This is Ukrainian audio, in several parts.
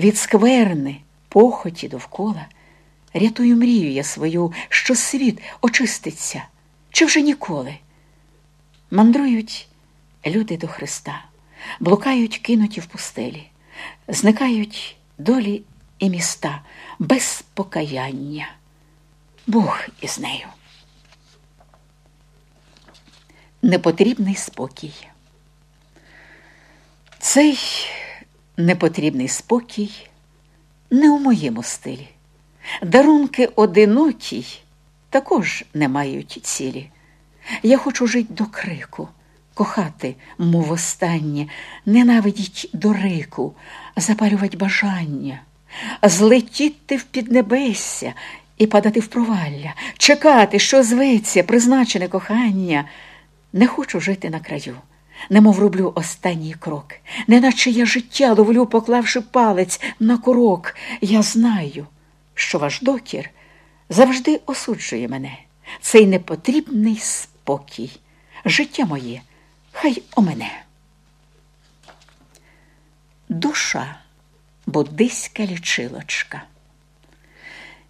від скверни, похоті довкола. Рятую мрію я свою, що світ очиститься, чи вже ніколи. Мандрують люди до Христа, блукають кинуті в пустелі, зникають долі і міста без покаяння. Бог із нею. Непотрібний спокій. Цей непотрібний спокій не у моєму стилі. Дарунки одинокій також не мають цілі. Я хочу жити до крику, кохати, мов останнє, ненавидіть до рику, запалювати бажання, злетіти в піднебесся і падати в провалля, чекати, що зветься, призначене кохання. Не хочу жити на краю, немов роблю останній крок, неначе я життя ловлю, поклавши палець на курок. Я знаю, що ваш докір завжди осуджує мене, цей непотрібний спокій. Життя моє, хай о мене. Душа буддиська лічилочка.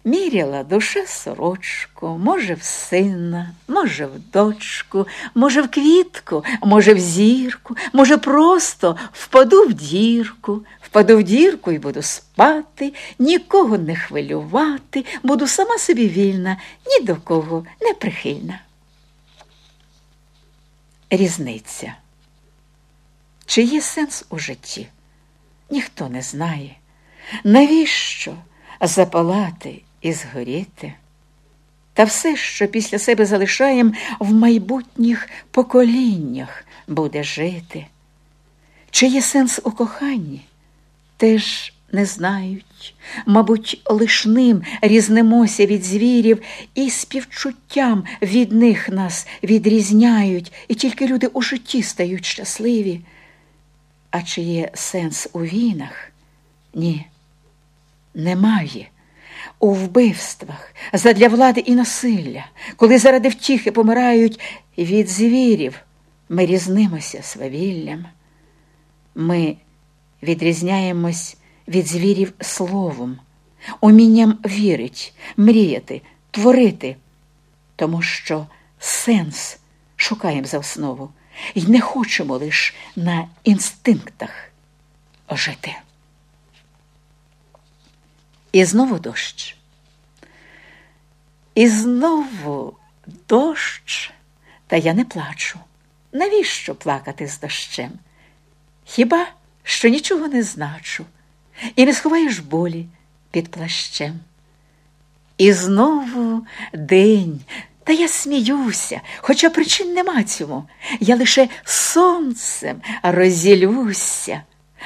Міряла душа сорочку, може, в сина, може, в дочку, може, в квітку, може, в зірку, може, просто впаду в дірку, впаду в дірку і буду спати, нікого не хвилювати, буду сама собі вільна, ні до кого не прихильна. Різниця. Чи є сенс у житті? Ніхто не знає. Навіщо запалати і згоріти? Та все, що після себе залишаєм, в майбутніх поколіннях буде жити. Чи є сенс у коханні? Теж не знають. Мабуть, лиш ним різнимося від звірів і співчуттям від них нас відрізняють, і тільки люди у житті стають щасливі. А чи є сенс у війнах? Ні, немає. У вбивствах, задля влади і насилля, коли заради втіхи помирають від звірів, ми різнимося свавіллям. Ми відрізняємось від звірів словом, умінням вірить, мріяти, творити, тому що сенс шукаємо за основу і не хочемо лише на інстинктах жити. І знову дощ. І знову дощ, та я не плачу. Навіщо плакати з дощем? Хіба що нічого не значу, і не сховаєш болі під плащем? І знову день, та я сміюся, хоча причин нема цьому. Я лише сонцем розділюся,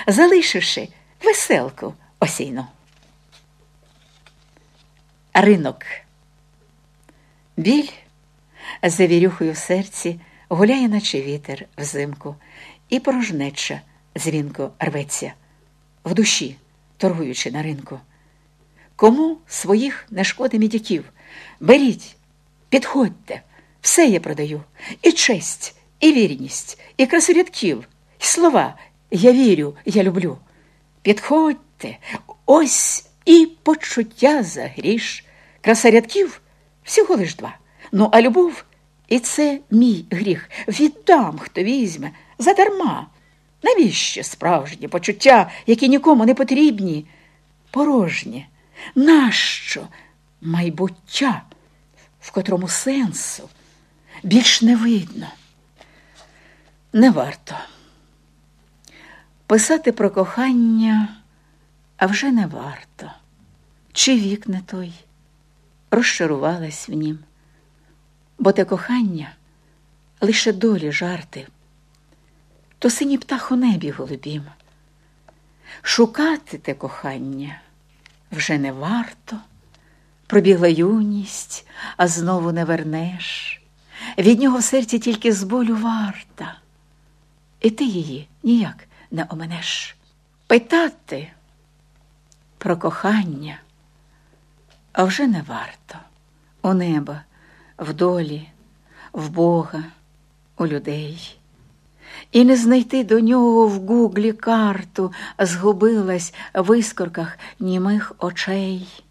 залишивши веселку осійну. Ринок. Біль за вірюхою в серці гуляє, наче вітер взимку, і порожнеча дзвінко рветься в душі, торгуючи на ринку. Кому своїх не шкоди мідяків? Беріть, підходьте, все я продаю, і честь, і вірність, і красу рядків, і слова я вірю, я люблю. Підходьте, ось і почуття за гріш. Краса рядків всього лиш два. Ну, а любов, і це мій гріх. Віддам, хто візьме, задарма. Навіщо справжні почуття, які нікому не потрібні? Порожнє. Нащо майбуття, в котрому сенсу більш не видно? Не варто. Писати про кохання, а вже не варто. Чи вік не той? Розчарувалась в нім, бо те кохання лише долі жарти, то синій птах у небі голубім. Шукати те кохання вже не варто, пробігла юність, а знову не вернеш. Від нього в серці тільки з болю варта, і ти її ніяк не оменеш. Питати про кохання а вже не варто у неба, в долі, в Бога, у людей. і не знайти до нього в гуглі карту, згубилась в іскорках німих очей.